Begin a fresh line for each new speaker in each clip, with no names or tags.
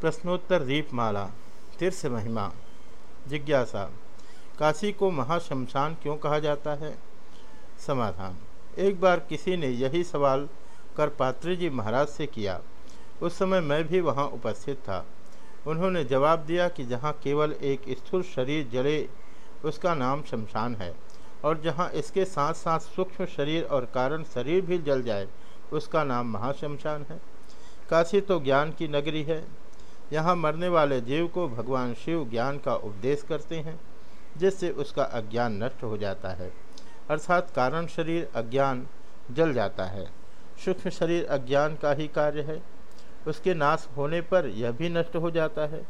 प्रश्नोत्तर दीपमाला तीर्थ महिमा, जिज्ञासा, काशी को महाशमशान क्यों कहा जाता है? समाधान। एक बार किसी ने यही सवाल कर पात्री जी महाराज से किया। उस समय मैं भी वहाँ उपस्थित था। उन्होंने जवाब दिया कि जहाँ केवल एक स्थूल शरीर जले, उसका नाम शमशान है, और जहाँ इसके साथ साथ सूक्ष्म शरीर और कारण शरीर भी जल जाए, उसका नाम महाशमशान है। काशी तो ज्ञान की नगरी है। यहाँ मरने वाले जीव को भगवान शिव ज्ञान का उपदेश करते हैं, जिससे उसका अज्ञान नष्ट हो जाता है। अर्थात कारण शरीर अज्ञान जल जाता है। सूक्ष्म शरीर अज्ञान का ही कार्य है। उसके नाश होने पर यह भी नष्ट हो जाता है।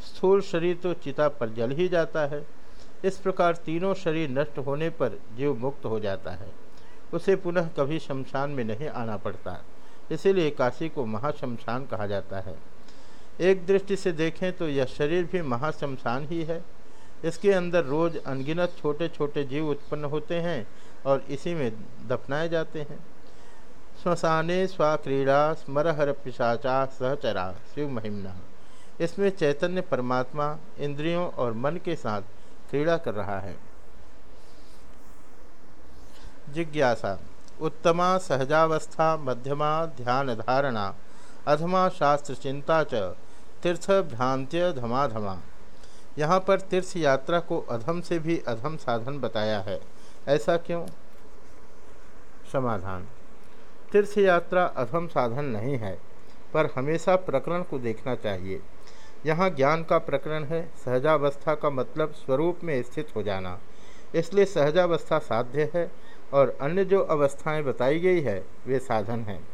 स्थूल शरीर तो चिता पर जल ही जाता है। इस प्रकार तीनों शरीर नष्ट होने पर जीव मुक्त हो जाता है। उसे पुनः कभी शमशान में नहीं आना पड़ता। इसीलिए काशी को महाशमशान कहा जाता है। एक दृष्टि से देखें तो यह शरीर भी महाशमशान ही है। इसके अंदर रोज अनगिनत छोटे छोटे जीव उत्पन्न होते हैं और इसी में दफनाए जाते हैं। श्मशाने स्वाक्रीड़ा स्मरहर पिशाचा सहचरा शिव महिमना। इसमें चैतन्य परमात्मा इंद्रियों और मन के साथ क्रीड़ा कर रहा है। जिज्ञासा, उत्तमा सहजावस्था मध्यमा ध्यान धारणा अधमा शास्त्र चिंता च तीर्थ, भ्रांत्य, धमाधमा। यहाँ पर तीर्थ यात्रा को अधम से भी अधम साधन बताया है। ऐसा क्यों? समाधान। तीर्थ यात्रा अधम साधन नहीं है, पर हमेशा प्रकरण को देखना चाहिए। यहाँ ज्ञान का प्रकरण है, सहजावस्था का मतलब स्वरूप में स्थित हो जाना। इसलिए सहजावस्था साध्य है, और अन्य जो अवस्थाएँ बताई गई है, वे साधन हैं।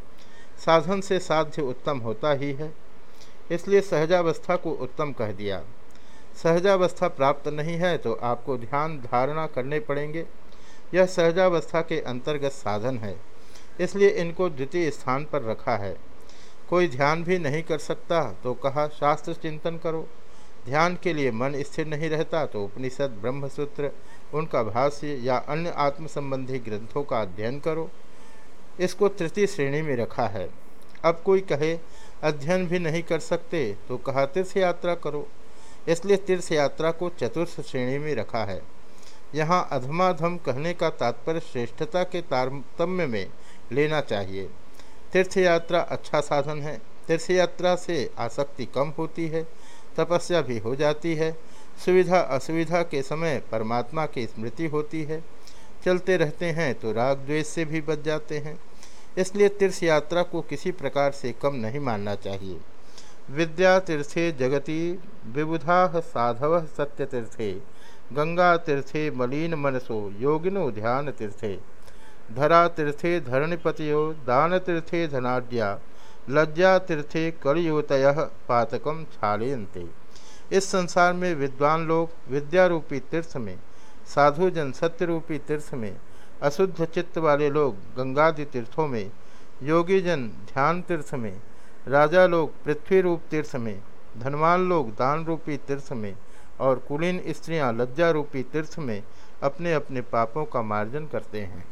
साधन से साध्य उत्तम होता ही है इसलिए सहजावस्था को उत्तम कह दिया। सहजावस्था प्राप्त नहीं है तो आपको ध्यान धारणा करने पड़ेंगे। यह सहजावस्था के अंतर्गत साधन है, इसलिए इनको द्वितीय स्थान पर रखा है। कोई ध्यान भी नहीं कर सकता तो कहा, शास्त्र चिंतन करो। ध्यान के लिए मन स्थिर नहीं रहता तो उपनिषद, ब्रह्मसूत्र, उनका भाष्य या अन्य आत्म संबंधी ग्रंथों का अध्ययन करो। इसको तृतीय श्रेणी में रखा है। अब कोई कहे, अध्ययन भी नहीं कर सकते तो कहा, तीर्थ यात्रा करो। इसलिए तीर्थ यात्रा को चतुर्थ श्रेणी में रखा है। यहाँ अधमाधम कहने का तात्पर्य श्रेष्ठता के तारतम्य में लेना चाहिए। तीर्थ यात्रा अच्छा साधन है। तीर्थ यात्रा से आसक्ति कम होती है, तपस्या भी हो जाती है। सुविधा असुविधा के समय परमात्मा की स्मृति होती है। चलते रहते हैं तो राग द्वेष से भी बच जाते हैं। इसलिए तीर्थ यात्रा को किसी प्रकार से कम नहीं मानना चाहिए। विद्या तीर्थे जगति, विबुधा साधव सत्यतीर्थे गंगा तीर्थे मलिन मनसो, योगिनो ध्यान तीर्थे। धरा तीर्थे धरणिपतियो, दान तीर्थे धनाढ़ लज्जा तीर्थे कलियुतय पातकम छालयंते इस संसार में विद्वान लोग विद्यारूपी तीर्थ में, साधुजन सत्य रूपी तीर्थ में अशुद्ध चित्त वाले लोग गंगादि तीर्थों में, योगीजन ध्यान तीर्थ में, राजा लोग पृथ्वी रूप तीर्थ में, धनवान लोग दान रूपी तीर्थ में और कुलीन स्त्रियाँ लज्जा रूपी तीर्थ में अपने अपने पापों का मार्जन करते हैं।